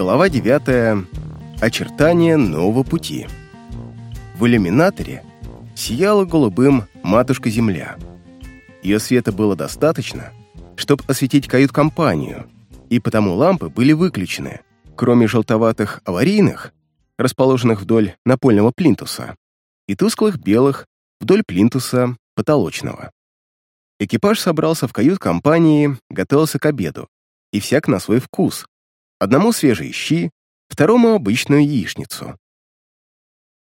Глава 9. Очертания нового пути. В иллюминаторе сияла голубым матушка-Земля. Ее света было достаточно, чтобы осветить кают-компанию, и потому лампы были выключены, кроме желтоватых аварийных, расположенных вдоль напольного плинтуса, и тусклых белых вдоль плинтуса потолочного. Экипаж собрался в кают-компании, готовился к обеду, и всяк на свой вкус. Одному свежие щи, второму обычную яичницу.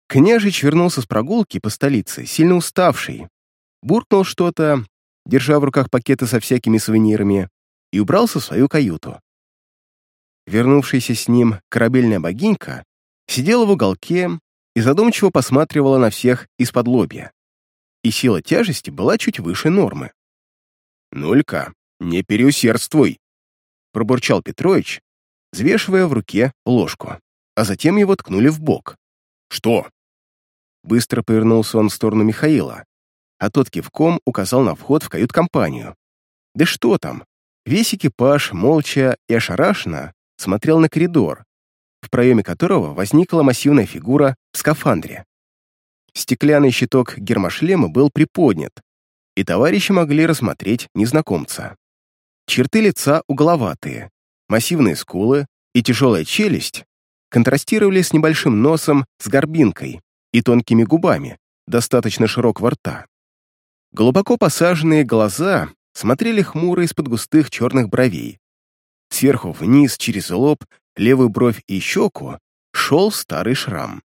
Княжич вернулся с прогулки по столице, сильно уставший, буркнул что-то, держа в руках пакеты со всякими сувенирами, и убрался в свою каюту. Вернувшаяся с ним корабельная богинька сидела в уголке и задумчиво посматривала на всех из-под лобья. И сила тяжести была чуть выше нормы. «Нулька, не переусердствуй!» пробурчал Петрович, взвешивая в руке ложку, а затем его ткнули в бок. «Что?» Быстро повернулся он в сторону Михаила, а тот кивком указал на вход в кают-компанию. «Да что там?» Весь экипаж, молча и ошарашенно, смотрел на коридор, в проеме которого возникла массивная фигура в скафандре. Стеклянный щиток гермошлема был приподнят, и товарищи могли рассмотреть незнакомца. Черты лица угловатые, массивные скулы и тяжелая челюсть контрастировали с небольшим носом с горбинкой и тонкими губами, достаточно широкого рта. Глубоко посаженные глаза смотрели хмуро из-под густых черных бровей. Сверху вниз, через лоб, левую бровь и щеку шел старый шрам.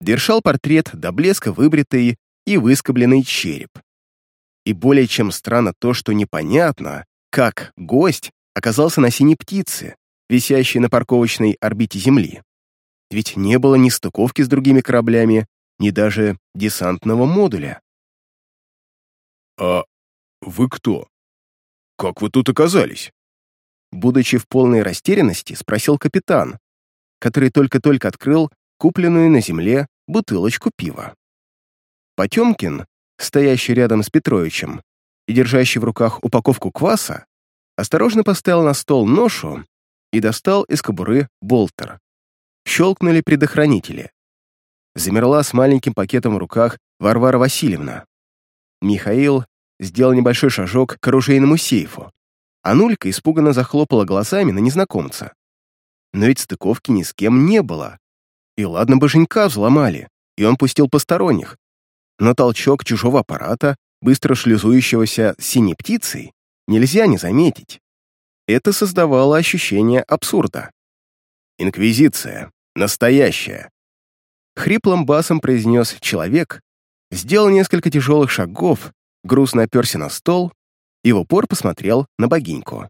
Держал портрет до блеска выбритый и выскобленный череп. И более чем странно то, что непонятно, как гость оказался на синей птице, висящей на парковочной орбите Земли. Ведь не было ни стыковки с другими кораблями, ни даже десантного модуля. «А вы кто? Как вы тут оказались?» Будучи в полной растерянности, спросил капитан, который только-только открыл купленную на земле бутылочку пива. Потемкин, стоящий рядом с Петровичем и держащий в руках упаковку кваса, осторожно поставил на стол ношу и достал из кобуры болтер. Щелкнули предохранители. Замерла с маленьким пакетом в руках Варвара Васильевна. Михаил сделал небольшой шажок к оружейному сейфу, а Нулька испуганно захлопала глазами на незнакомца. Но ведь стыковки ни с кем не было. И ладно бы Женька взломали, и он пустил посторонних. Но толчок чужого аппарата, быстро шлюзующегося синей птицей, нельзя не заметить. Это создавало ощущение абсурда. «Инквизиция. Настоящая», — хриплым басом произнес человек, сделал несколько тяжелых шагов, грустно оперся на стол и в упор посмотрел на богиньку.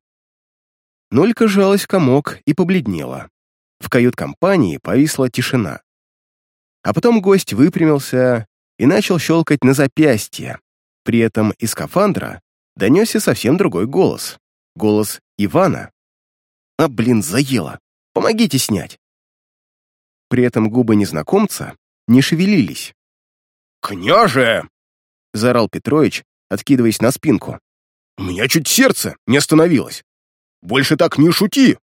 Нолька сжалась в комок и побледнела. В кают-компании повисла тишина. А потом гость выпрямился и начал щелкать на запястье. При этом из скафандра донесся совсем другой голос. Голос Ивана. «А, блин, заело! Помогите снять!» При этом губы незнакомца не шевелились. «Княже!» — заорал Петрович, откидываясь на спинку. «У меня чуть сердце не остановилось! Больше так не шути!»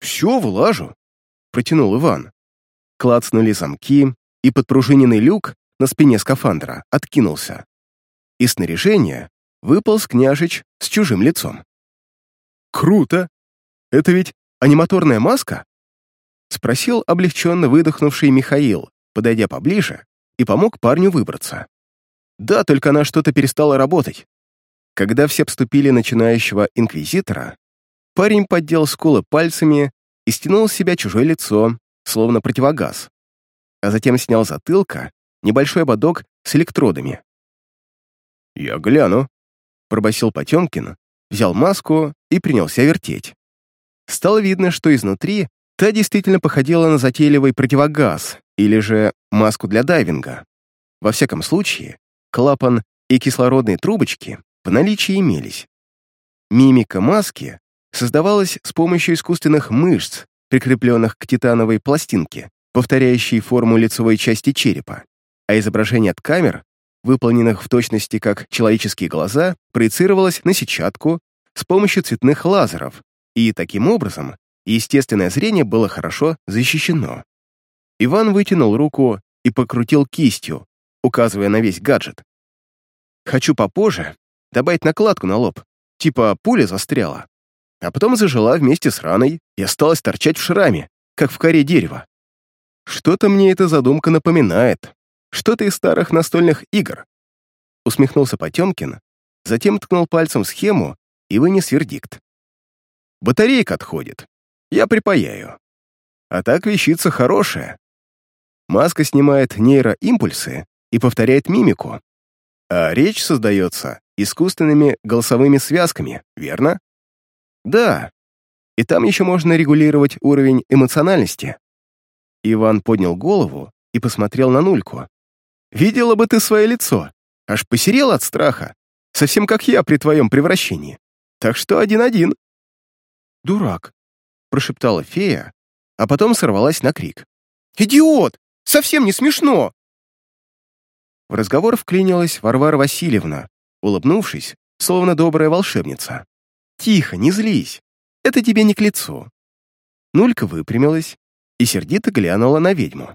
«Все, вылажу!» — протянул Иван. Клацнули замки, и подпружиненный люк на спине скафандра откинулся. Из снаряжения выполз княжич с чужим лицом. «Круто! Это ведь аниматорная маска?» Спросил облегченно выдохнувший Михаил, подойдя поближе, и помог парню выбраться. Да, только она что-то перестала работать. Когда все обступили начинающего инквизитора, парень поддел скулы пальцами и стянул с себя чужое лицо, словно противогаз, а затем снял затылка небольшой ободок с электродами. «Я гляну», — пробасил Потемкин, взял маску и принялся вертеть. Стало видно, что изнутри та действительно походила на затейливый противогаз или же маску для дайвинга. Во всяком случае, клапан и кислородные трубочки в наличии имелись. Мимика маски создавалась с помощью искусственных мышц, прикрепленных к титановой пластинке, повторяющей форму лицевой части черепа, а изображение от камер выполненных в точности как человеческие глаза, проецировалась на сетчатку с помощью цветных лазеров и, таким образом, естественное зрение было хорошо защищено. Иван вытянул руку и покрутил кистью, указывая на весь гаджет. «Хочу попозже добавить накладку на лоб, типа пуля застряла, а потом зажила вместе с раной и осталась торчать в шраме, как в коре дерева. Что-то мне эта задумка напоминает, что-то из старых настольных игр». Усмехнулся Потемкин, затем ткнул пальцем в схему и вынес вердикт. «Батарейка отходит. Я припаяю. А так вещица хорошая. Маска снимает нейроимпульсы и повторяет мимику, а речь создается искусственными голосовыми связками, верно? Да. И там еще можно регулировать уровень эмоциональности. Иван поднял голову и посмотрел на Нульку. «Видела бы ты свое лицо. Аж посерел от страха. Совсем как я при твоем превращении. Так что один-один». «Дурак», — прошептала фея, а потом сорвалась на крик. «Идиот! Совсем не смешно!» В разговор вклинилась Варвара Васильевна, улыбнувшись, словно добрая волшебница. «Тихо, не злись. Это тебе не к лицу». Нулька выпрямилась и сердито глянула на ведьму.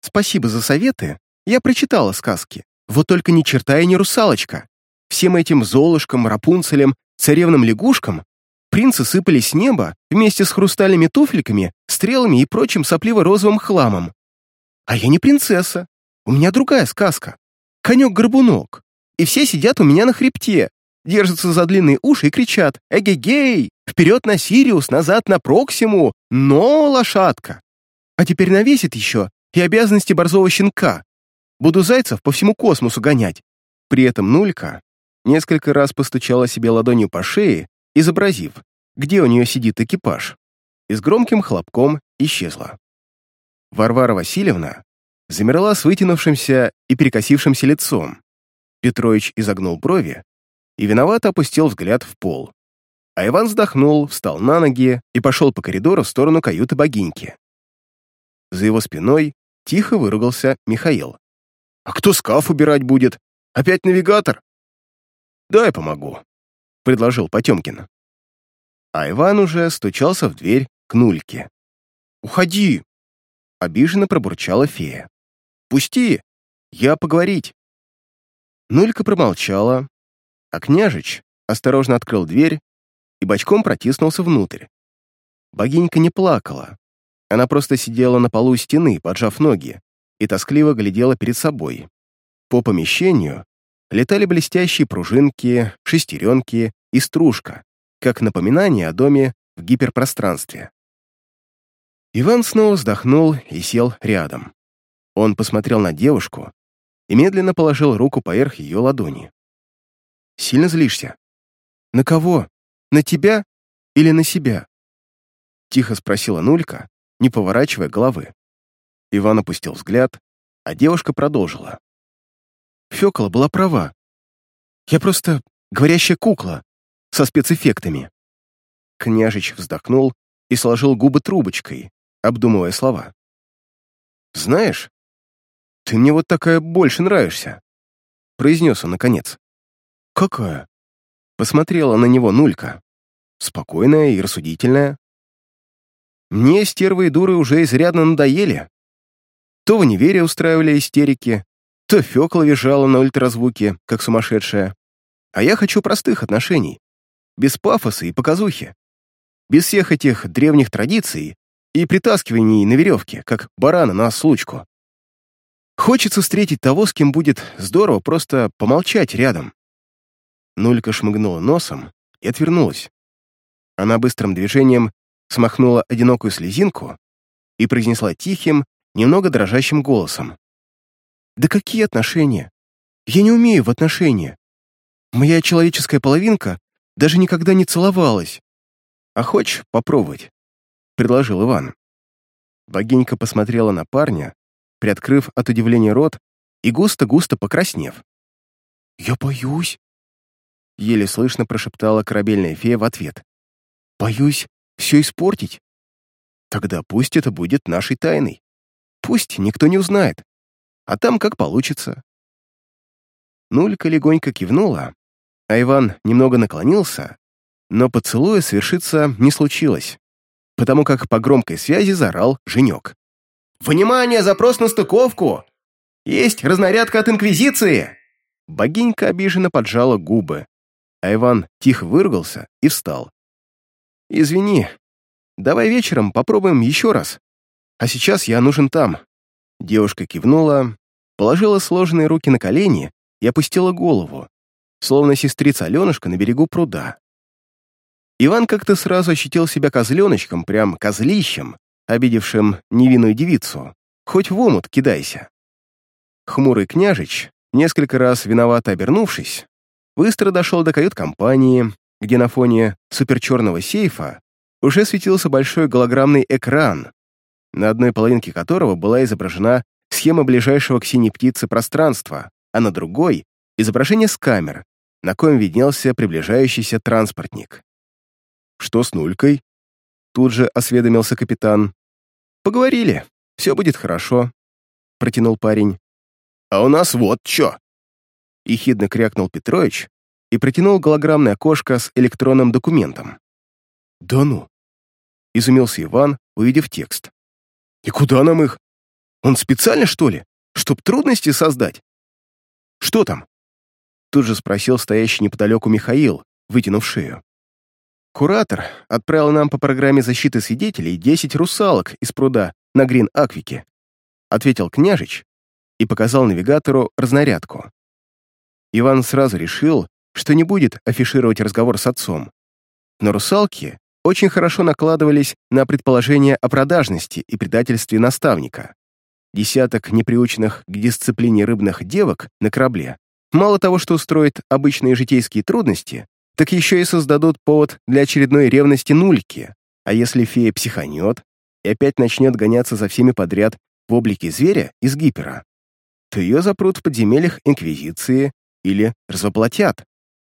«Спасибо за советы. Я прочитала сказки. Вот только ни черта и не русалочка. Всем этим золушкам, рапунцелям, царевным лягушкам принцы сыпались с неба вместе с хрустальными туфельками, стрелами и прочим сопливо-розовым хламом. А я не принцесса. У меня другая сказка. Конек-горбунок. И все сидят у меня на хребте, держатся за длинные уши и кричат «Эгегей! Вперед на Сириус, назад на Проксиму! Но, лошадка!» А теперь навесит еще и обязанности борзого щенка. Буду зайцев по всему космосу гонять. При этом Нулька несколько раз постучала себе ладонью по шее, изобразив, где у нее сидит экипаж, и с громким хлопком исчезла. Варвара Васильевна замерла с вытянувшимся и перекосившимся лицом. Петрович изогнул брови и виновато опустил взгляд в пол. А Иван вздохнул, встал на ноги и пошел по коридору в сторону каюты богиньки. За его спиной тихо выругался Михаил. «А кто скаф убирать будет? Опять навигатор?» «Дай помогу», — предложил Потемкин. А Иван уже стучался в дверь к Нульке. «Уходи!» — обиженно пробурчала фея. «Пусти! Я поговорить!» Нулька промолчала, а княжич осторожно открыл дверь и бочком протиснулся внутрь. Богинька не плакала. Она просто сидела на полу стены, поджав ноги, и тоскливо глядела перед собой. По помещению летали блестящие пружинки, шестеренки и стружка, как напоминание о доме в гиперпространстве. Иван снова вздохнул и сел рядом. Он посмотрел на девушку и медленно положил руку поверх ее ладони. «Сильно злишься?» «На кого? На тебя или на себя?» Тихо спросила Нулька, не поворачивая головы. Иван опустил взгляд, а девушка продолжила. Фёкла была права. Я просто говорящая кукла со спецэффектами. Княжич вздохнул и сложил губы трубочкой, обдумывая слова. «Знаешь, ты мне вот такая больше нравишься», — произнес он наконец. «Какая?» Посмотрела на него Нулька. Спокойная и рассудительная. Мне стервы и дуры уже изрядно надоели. То в универе устраивали истерики, то Фёкла визжала на ультразвуке, как сумасшедшая. А я хочу простых отношений. Без пафоса и показухи. Без всех этих древних традиций и притаскиваний на веревке, как барана на случку. Хочется встретить того, с кем будет здорово просто помолчать рядом. Нулька шмыгнула носом и отвернулась. Она быстрым движением смахнула одинокую слезинку и произнесла тихим, немного дрожащим голосом. Да какие отношения? Я не умею в отношения. Моя человеческая половинка даже никогда не целовалась. А хочешь попробовать? Предложил Иван. Богинька посмотрела на парня, приоткрыв от удивления рот и густо-густо покраснев. «Я боюсь», — еле слышно прошептала корабельная фея в ответ. «Боюсь все испортить. Тогда пусть это будет нашей тайной. Пусть никто не узнает а там как получится. Нулька легонько кивнула, а Иван немного наклонился, но поцелуя свершиться не случилось. потому как по громкой связи заорал Женек. «Внимание! Запрос на стыковку! Есть разнарядка от Инквизиции!» Богинька обиженно поджала губы, а Иван тихо выругался и встал. «Извини, давай вечером попробуем еще раз. А сейчас я нужен там». Девушка кивнула, положила сложенные руки на колени и опустила голову, словно сестрица Аленушка на берегу пруда. Иван как-то сразу ощутил себя козленочком, прям козлищем, обидевшим невинную девицу. Хоть в омут кидайся. Хмурый княжич, несколько раз виновато обернувшись, быстро дошел до кают-компании, где на фоне суперчерного сейфа уже светился большой голограммный экран, на одной половинке которого была изображена схема ближайшего к синей птице пространства, а на другой — изображение с камер, на коем виднелся приближающийся транспортник. «Что с нулькой?» Тут же осведомился капитан. «Поговорили, все будет хорошо», — протянул парень. «А у нас вот чё!» Ехидно крякнул Петрович и протянул голограммное окошко с электронным документом. «Да ну!» — изумился Иван, увидев текст. «И куда нам их? Он специально, что ли, чтоб трудности создать?» «Что там?» Тут же спросил стоящий неподалеку Михаил, вытянув шею. Куратор отправил нам по программе защиты свидетелей 10 русалок из пруда на Грин-Аквике, ответил княжич и показал навигатору разнарядку. Иван сразу решил, что не будет афишировать разговор с отцом. Но русалки очень хорошо накладывались на предположение о продажности и предательстве наставника. Десяток неприученных к дисциплине рыбных девок на корабле мало того, что устроит обычные житейские трудности, так еще и создадут повод для очередной ревности нульки. А если фея психанет и опять начнет гоняться за всеми подряд в облике зверя из гипера, то ее запрут в подземельях Инквизиции или развоплотят,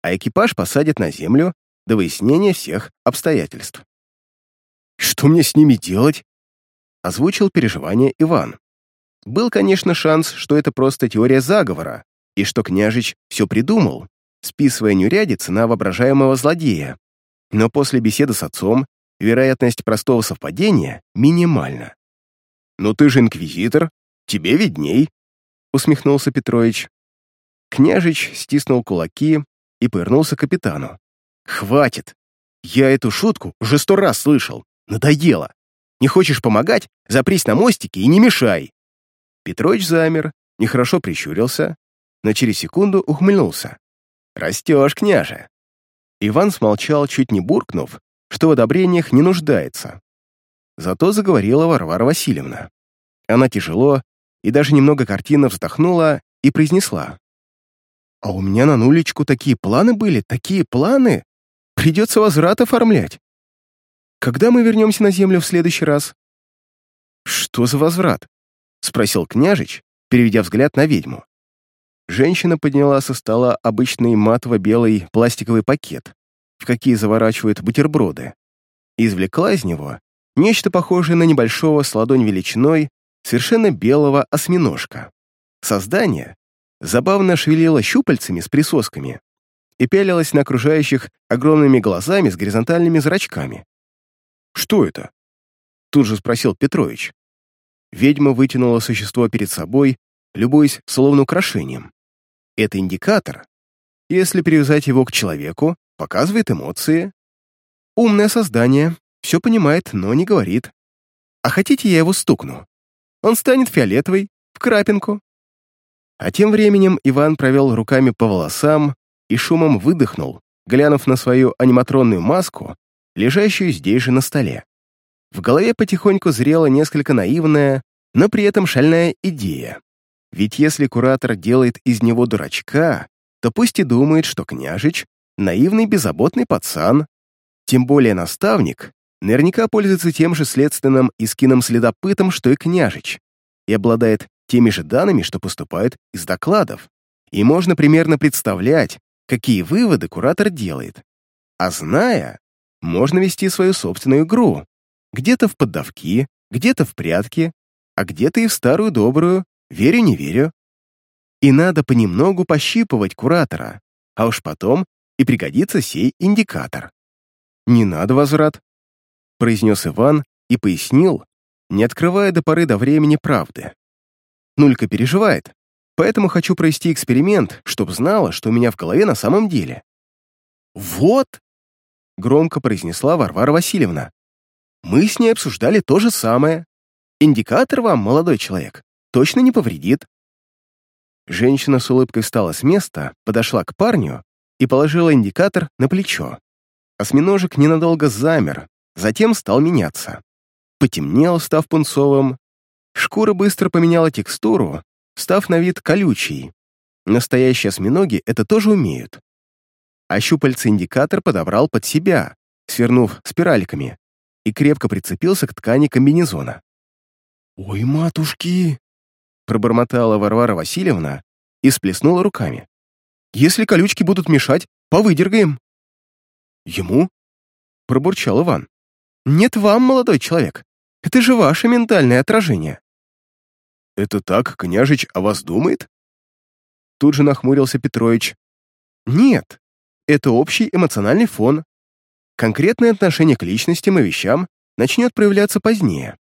а экипаж посадят на землю до выяснения всех обстоятельств. «Что мне с ними делать?» — озвучил переживание Иван. Был, конечно, шанс, что это просто теория заговора, и что княжич все придумал, списывая неурядицы на воображаемого злодея. Но после беседы с отцом вероятность простого совпадения минимальна. «Ну ты же инквизитор, тебе видней», — усмехнулся Петрович. Княжич стиснул кулаки и повернулся к капитану. «Хватит! Я эту шутку уже сто раз слышал. Надоело. Не хочешь помогать? Запрись на мостике и не мешай!» Петрович замер, нехорошо прищурился, но через секунду ухмыльнулся. «Растешь, княже!» Иван смолчал, чуть не буркнув, что в одобрениях не нуждается. Зато заговорила Варвара Васильевна. Она тяжело и даже немного картинно вздохнула и произнесла. «А у меня на нулечку такие планы были, такие планы! Придется возврат оформлять. Когда мы вернемся на землю в следующий раз?» «Что за возврат?» — спросил княжич, переведя взгляд на ведьму. Женщина подняла со стола обычный матово-белый пластиковый пакет, в какие заворачивают бутерброды, и извлекла из него нечто похожее на небольшого с ладонь величиной совершенно белого осьминожка. Создание забавно шевелило щупальцами с присосками и пялилось на окружающих огромными глазами с горизонтальными зрачками. «Что это?» — тут же спросил Петрович. Ведьма вытянула существо перед собой, любуясь словно украшением. Это индикатор. Если привязать его к человеку, показывает эмоции. Умное создание, все понимает, но не говорит. А хотите, я его стукну? Он станет фиолетовый, в крапинку. А тем временем Иван провел руками по волосам и шумом выдохнул, глянув на свою аниматронную маску, лежащую здесь же на столе. В голове потихоньку зрела несколько наивная, но при этом шальная идея. Ведь если куратор делает из него дурачка, то пусть и думает, что княжич — наивный беззаботный пацан, тем более наставник наверняка пользуется тем же следственным и скином-следопытом, что и княжич, и обладает теми же данными, что поступают из докладов. И можно примерно представлять, какие выводы куратор делает. А зная, можно вести свою собственную игру. Где-то в поддавки, где-то в прятки, а где-то и в старую добрую Верю, не верю. И надо понемногу пощипывать куратора, а уж потом и пригодится сей индикатор. Не надо возврат. произнес Иван и пояснил, не открывая до поры до времени правды. Нулька переживает, поэтому хочу провести эксперимент, чтоб знала, что у меня в голове на самом деле. «Вот!» — громко произнесла Варвара Васильевна. «Мы с ней обсуждали то же самое. Индикатор вам, молодой человек, точно не повредит». Женщина с улыбкой встала с места, подошла к парню и положила индикатор на плечо. Осьминожек ненадолго замер, затем стал меняться. Потемнел, став пунцовым. Шкура быстро поменяла текстуру, став на вид колючей. Настоящие осьминоги это тоже умеют. А щупальца-индикатор подобрал под себя, свернув спиральками, и крепко прицепился к ткани комбинезона. «Ой, матушки!» — пробормотала Варвара Васильевна и сплеснула руками. «Если колючки будут мешать, повыдергаем». «Ему?» — пробурчал Иван. «Нет вам, молодой человек. Это же ваше ментальное отражение». «Это так княжич о вас думает?» Тут же нахмурился Петрович. «Нет, это общий эмоциональный фон. Конкретное отношение к личностям и вещам начнет проявляться позднее».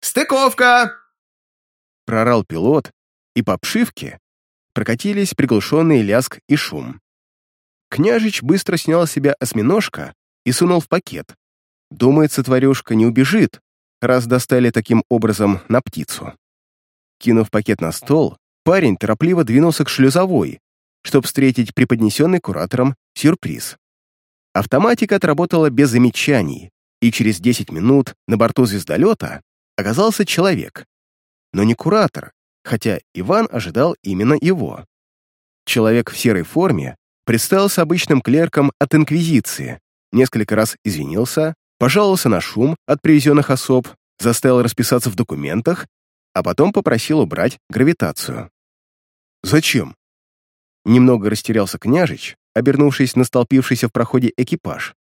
«Стыковка!» Прорал пилот, и по обшивке прокатились приглушенный ляск и шум. Княжич быстро снял с себя осьминожка и сунул в пакет. Думается, тварюшка не убежит, раз достали таким образом на птицу. Кинув пакет на стол, парень торопливо двинулся к шлюзовой, чтобы встретить преподнесенный куратором сюрприз. Автоматика отработала без замечаний, и через 10 минут на борту звездолета оказался человек. Но не куратор, хотя Иван ожидал именно его. Человек в серой форме представился обычным клерком от Инквизиции, несколько раз извинился, пожаловался на шум от привезенных особ, заставил расписаться в документах, а потом попросил убрать гравитацию. «Зачем?» Немного растерялся княжич, обернувшись на столпившийся в проходе экипаж.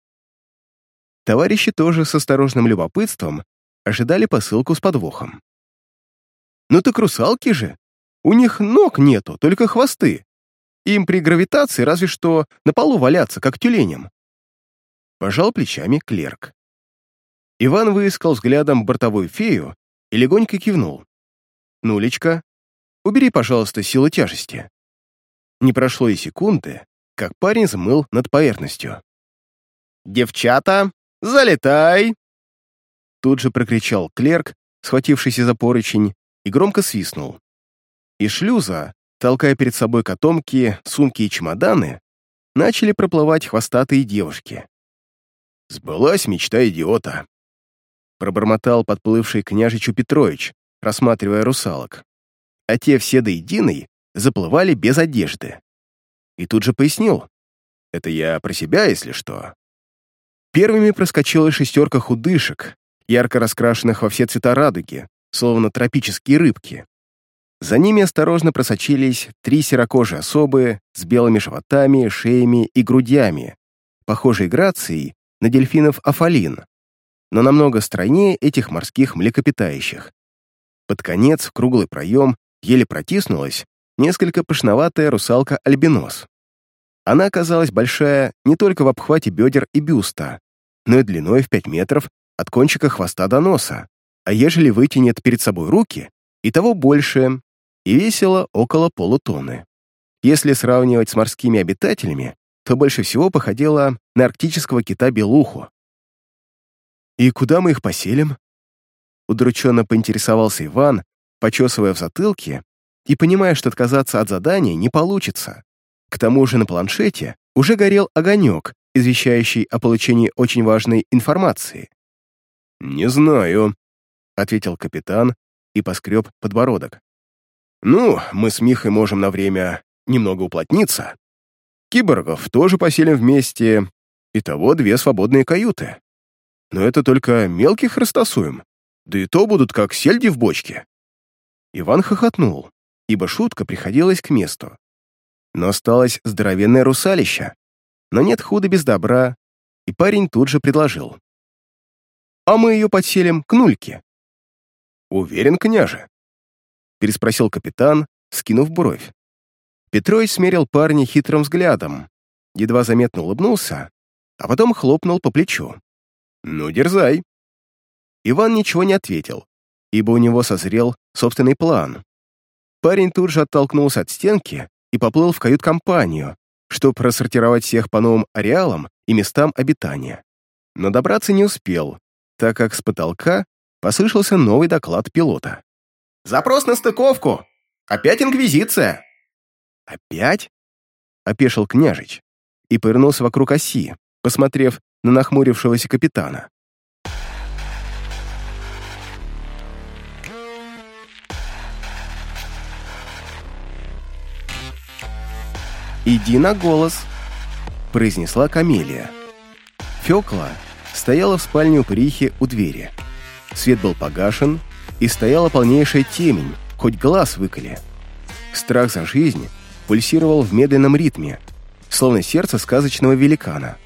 Товарищи тоже с осторожным любопытством ожидали посылку с подвохом. «Ну так русалки же! У них ног нету, только хвосты. Им при гравитации разве что на полу валяться, как тюленям». Пожал плечами клерк. Иван выискал взглядом бортовую фею и легонько кивнул. «Нулечка, убери, пожалуйста, силу тяжести». Не прошло и секунды, как парень взмыл над поверхностью. «Девчата, залетай!» Тут же прокричал клерк, схватившийся за поручень, и громко свистнул. Из шлюза, толкая перед собой котомки, сумки и чемоданы, начали проплывать хвостатые девушки. «Сбылась мечта идиота», — пробормотал подплывший княжичу Петрович, рассматривая русалок. А те все до единой заплывали без одежды. И тут же пояснил. «Это я про себя, если что». Первыми проскочила шестерка худышек, ярко раскрашенных во все цвета радуги, словно тропические рыбки. За ними осторожно просочились три серокожие особы с белыми животами, шеями и грудями, похожей грацией на дельфинов афалин, но намного стройнее этих морских млекопитающих. Под конец в круглый проем еле протиснулась несколько пышноватая русалка-альбинос. Она оказалась большая не только в обхвате бедер и бюста, но и длиной в 5 метров от кончика хвоста до носа, а ежели вытянет перед собой руки, и того больше, и весила около полутонны. Если сравнивать с морскими обитателями, то больше всего походила на арктического кита-белуху. «И куда мы их поселим?» Удрученно поинтересовался Иван, почесывая в затылке и понимая, что отказаться от задания не получится. К тому же на планшете уже горел огонек, извещающий о получении очень важной информации. «Не знаю», — ответил капитан и поскреб подбородок. «Ну, мы с Михой можем на время немного уплотниться. Киборгов тоже поселим вместе, итого две свободные каюты. Но это только мелких растасуем, да и то будут как сельди в бочке». Иван хохотнул, ибо шутка приходилась к месту. Но осталось здоровенное русалище. Но нет худа без добра, и парень тут же предложил. «А мы ее подселим к нульке». «Уверен, княже?» переспросил капитан, скинув бровь. Петрович смерил парня хитрым взглядом, едва заметно улыбнулся, а потом хлопнул по плечу. «Ну, дерзай. Иван ничего не ответил, ибо у него созрел собственный план. Парень тут же оттолкнулся от стенки и поплыл в кают-компанию, чтобы рассортировать всех по новым ареалам и местам обитания. Но добраться не успел, так как с потолка послышался новый доклад пилота. «Запрос на стыковку! Опять Инквизиция!» «Опять?» — опешил княжич и повернулся вокруг оси, посмотрев на нахмурившегося капитана. «Иди на голос», — произнесла Камелия. Фёкла стояла в спальне у Прихи у двери. Свет был погашен, и стояла полнейшая темень, хоть глаз выколи. Страх за жизнь пульсировал в медленном ритме, словно сердце сказочного великана.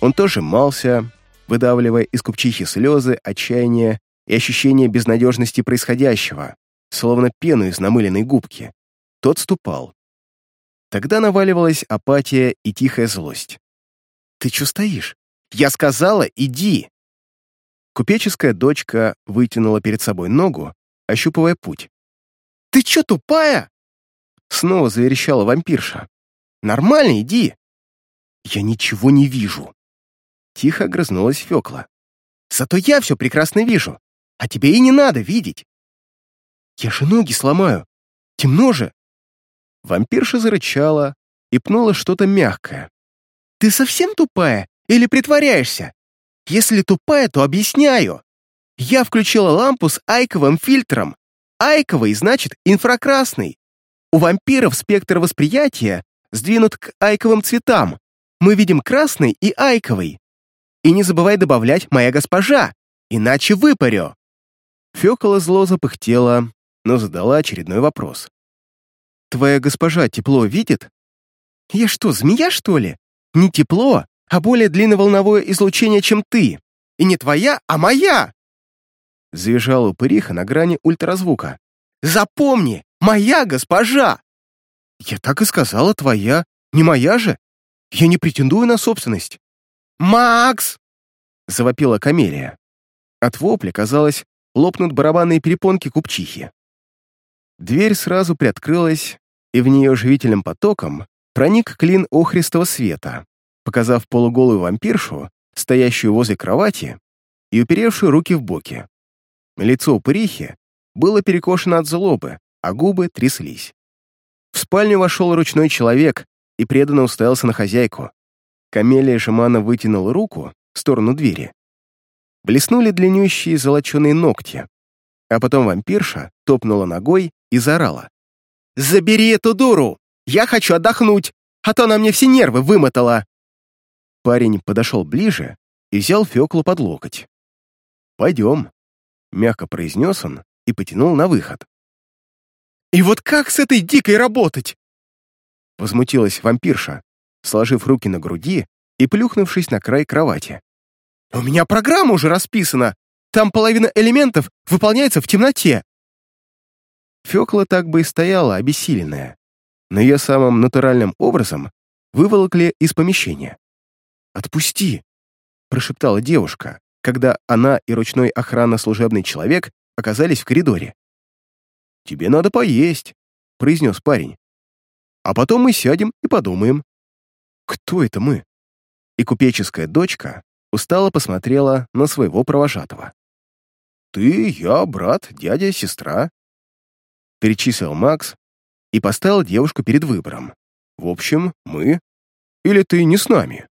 Он тоже мался, выдавливая из купчихи слезы, отчаяния и ощущение безнадежности происходящего, словно пену из намыленной губки. Тот ступал. Тогда наваливалась апатия и тихая злость. «Ты чё стоишь? Я сказала, иди!» Купеческая дочка вытянула перед собой ногу, ощупывая путь. «Ты чё, тупая?» Снова заверещала вампирша. «Нормально, иди!» «Я ничего не вижу!» Тихо огрызнулась Фёкла. «Зато я все прекрасно вижу, а тебе и не надо видеть!» «Я же ноги сломаю! Темно же!» Вампирша зарычала и пнула что-то мягкое. «Ты совсем тупая или притворяешься? Если тупая, то объясняю. Я включила лампу с айковым фильтром. Айковый значит инфракрасный. У вампиров спектр восприятия сдвинут к айковым цветам. Мы видим красный и айковый. И не забывай добавлять «моя госпожа», иначе выпарю». Фёкола зло запыхтела, но задала очередной вопрос. Твоя госпожа тепло видит? Я что, змея, что ли? Не тепло, а более длинноволновое излучение, чем ты. И не твоя, а моя!» Завизжала упыриха на грани ультразвука. «Запомни, моя госпожа!» «Я так и сказала, твоя. Не моя же. Я не претендую на собственность». «Макс!» — завопила Камелия. От вопля, казалось, лопнут барабанные перепонки купчихи. Дверь сразу приоткрылась, и в нее живительным потоком проник клин охристого света, показав полуголую вампиршу, стоящую возле кровати и уперевшую руки в боки. Лицо упырихи было перекошено от злобы, а губы тряслись. В спальню вошел ручной человек и преданно уставился на хозяйку. Камелия Шамана вытянула руку в сторону двери. Блеснули длиннющие золоченые ногти, а потом вампирша топнула ногой и заорала. «Забери эту дуру! Я хочу отдохнуть, а то она мне все нервы вымотала!» Парень подошел ближе и взял Феклу под локоть. «Пойдем», — мягко произнес он и потянул на выход. «И вот как с этой дикой работать?» Возмутилась вампирша, сложив руки на груди и плюхнувшись на край кровати. «У меня программа уже расписана. Там половина элементов выполняется в темноте. Фёкла так бы и стояла, обессиленная, но ее самым натуральным образом выволокли из помещения. «Отпусти!» — прошептала девушка, когда она и ручной охранно-служебный человек оказались в коридоре. «Тебе надо поесть», — произнес парень. «А потом мы сядем и подумаем». «Кто это мы?» И купеческая дочка устало посмотрела на своего провожатого. «Ты, я, брат, дядя, сестра перечислил Макс и поставил девушку перед выбором. В общем, мы или ты не с нами.